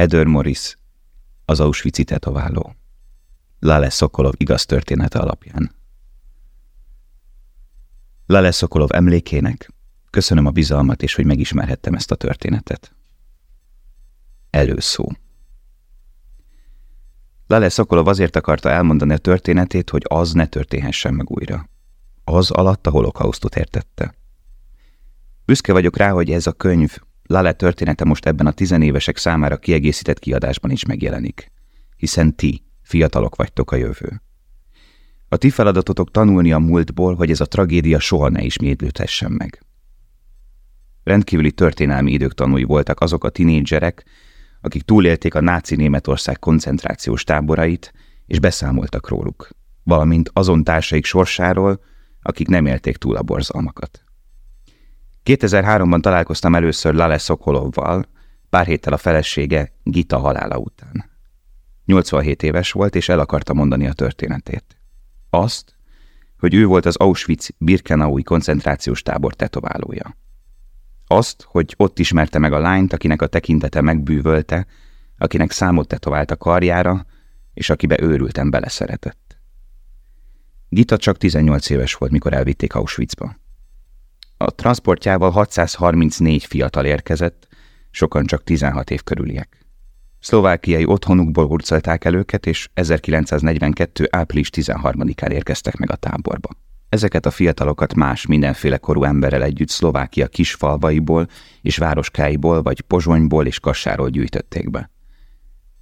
Heather Morris, az Auschwitz-i tetováló. Lale Szokolov igaz története alapján. Lale Szokolov emlékének köszönöm a bizalmat és hogy megismerhettem ezt a történetet. Előszó. Lale Szokolov azért akarta elmondani a történetét, hogy az ne történhessen meg újra. Az alatt a holokausztot értette. Büszke vagyok rá, hogy ez a könyv, Lale története most ebben a tizenévesek számára kiegészített kiadásban is megjelenik. Hiszen ti, fiatalok vagytok a jövő. A ti feladatotok tanulni a múltból, hogy ez a tragédia soha ne ismétlődhessen meg. Rendkívüli történelmi idők tanúi voltak azok a tinédzserek, akik túlélték a náci Németország koncentrációs táborait, és beszámoltak róluk, valamint azon társaik sorsáról, akik nem élték túl a borzalmakat. 2003-ban találkoztam először Lale Szokolovval, pár héttel a felesége Gita halála után. 87 éves volt, és el akarta mondani a történetét. Azt, hogy ő volt az Auschwitz-Birkenaui koncentrációs tábor tetoválója. Azt, hogy ott ismerte meg a lányt, akinek a tekintete megbűvölte, akinek számot tetovált a karjára, és akibe őrülten beleszeretett. Gita csak 18 éves volt, mikor elvitték Auschwitzba. A transportjával 634 fiatal érkezett, sokan csak 16 év körüliek. Szlovákiai otthonukból hurcolták el őket, és 1942. április 13-án érkeztek meg a táborba. Ezeket a fiatalokat más mindenféle korú emberrel együtt Szlovákia kisfalvaiból és városkáiból, vagy Pozsonyból és Kassáról gyűjtötték be.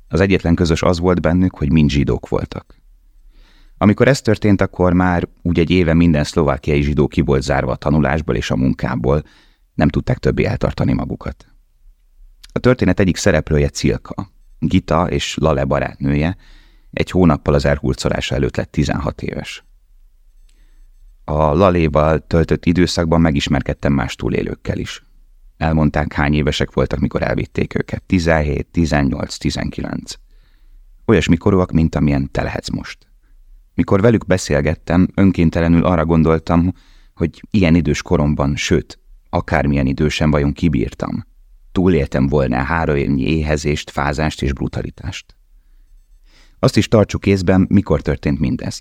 Az egyetlen közös az volt bennük, hogy mind zsidók voltak. Amikor ez történt, akkor már úgy egy éve minden szlovákiai zsidó ki volt zárva a tanulásból és a munkából, nem tudták többé eltartani magukat. A történet egyik szereplője Cilka, Gita és Lale barátnője, egy hónappal az elhurcolása előtt lett 16 éves. A Laléval töltött időszakban megismerkedtem más túlélőkkel is. Elmondták, hány évesek voltak, mikor elvitték őket. 17, 18, 19. Olyasmi korúak, mint amilyen te lehetsz most. Mikor velük beszélgettem, önkéntelenül arra gondoltam, hogy ilyen idős koromban, sőt, akármilyen idősen vajon kibírtam. Túléltem volna három évnyi éhezést, fázást és brutalitást. Azt is tartsuk észben, mikor történt mindez.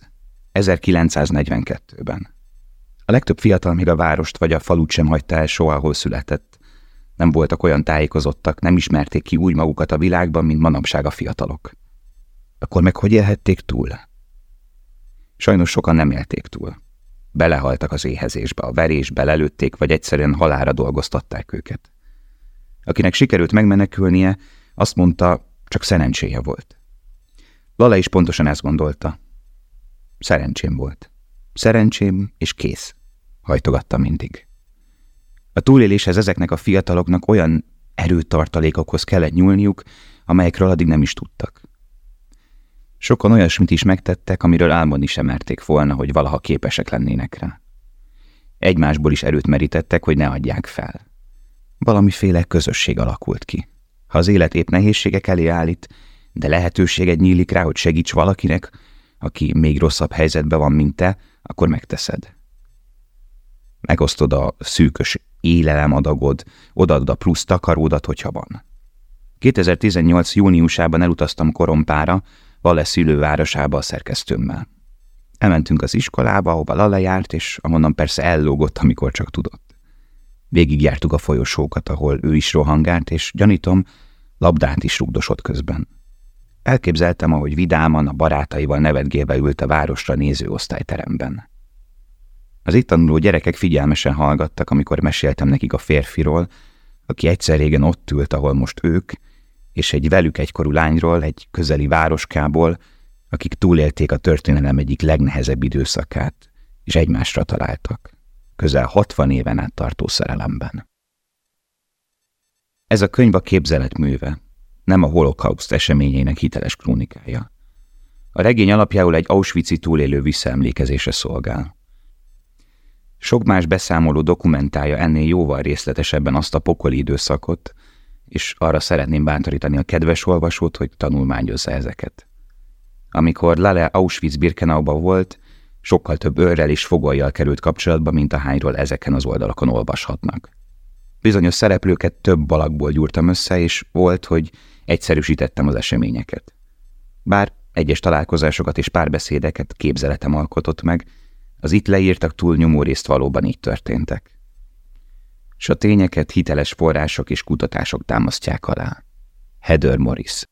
1942-ben. A legtöbb fiatal még a várost vagy a falut sem hagyta el soha, ahol született. Nem voltak olyan tájékozottak, nem ismerték ki úgy magukat a világban, mint manapság a fiatalok. Akkor meg hogy élhették túl? Sajnos sokan nem élték túl. Belehaltak az éhezésbe, a verés belelőtték, vagy egyszerűen halára dolgoztatták őket. Akinek sikerült megmenekülnie, azt mondta, csak szerencséje volt. Lala is pontosan ezt gondolta. Szerencsém volt. Szerencsém és kész, hajtogatta mindig. A túléléshez ezeknek a fiataloknak olyan erőtartalékokhoz kellett nyúlniuk, amelyekről addig nem is tudtak. Sokan olyasmit is megtettek, amiről álmodni sem merték volna, hogy valaha képesek lennének rá. Egymásból is erőt merítettek, hogy ne adják fel. Valamiféle közösség alakult ki. Ha az élet épp nehézségek elé állít, de lehetőséged nyílik rá, hogy segíts valakinek, aki még rosszabb helyzetben van, mint te, akkor megteszed. Megosztod a szűkös élelemadagod, odaadod a plusz takaródat, hogyha van. 2018. júniusában elutaztam Korompára, Vale szülővárosába a szerkesztőmmel. Elmentünk az iskolába, ahova Lale járt, és amonnan persze ellógott, amikor csak tudott. Végigjártuk a folyosókat, ahol ő is rohangált, és gyanítom, labdát is rugdosott közben. Elképzeltem, ahogy vidáman a barátaival nevetgélve ült a városra néző osztályteremben. Az itt tanuló gyerekek figyelmesen hallgattak, amikor meséltem nekik a férfiról, aki egyszer régen ott ült, ahol most ők, és egy velük egykorú lányról, egy közeli városkából, akik túlélték a történelem egyik legnehezebb időszakát, és egymásra találtak, közel 60 éven át tartó szerelemben. Ez a könyv a képzelet műve, nem a holokauszt eseményeinek hiteles krónikája. A regény alapjául egy Auschwitz-i túlélő visszaemlékezése szolgál. Sok más beszámoló dokumentálja ennél jóval részletesebben azt a pokoli időszakot, és arra szeretném bántorítani a kedves olvasót, hogy tanulmányozza ezeket. Amikor Lale Auschwitz-Birkenauba volt, sokkal több őrrel és fogolyjal került kapcsolatba, mint ahányról ezeken az oldalakon olvashatnak. Bizonyos szereplőket több balakból gyúrtam össze, és volt, hogy egyszerűsítettem az eseményeket. Bár egyes találkozásokat és párbeszédeket képzeletem alkotott meg, az itt leírtak túlnyomó részt valóban így történtek. S a tényeket hiteles források és kutatások támasztják alá. Heather Morris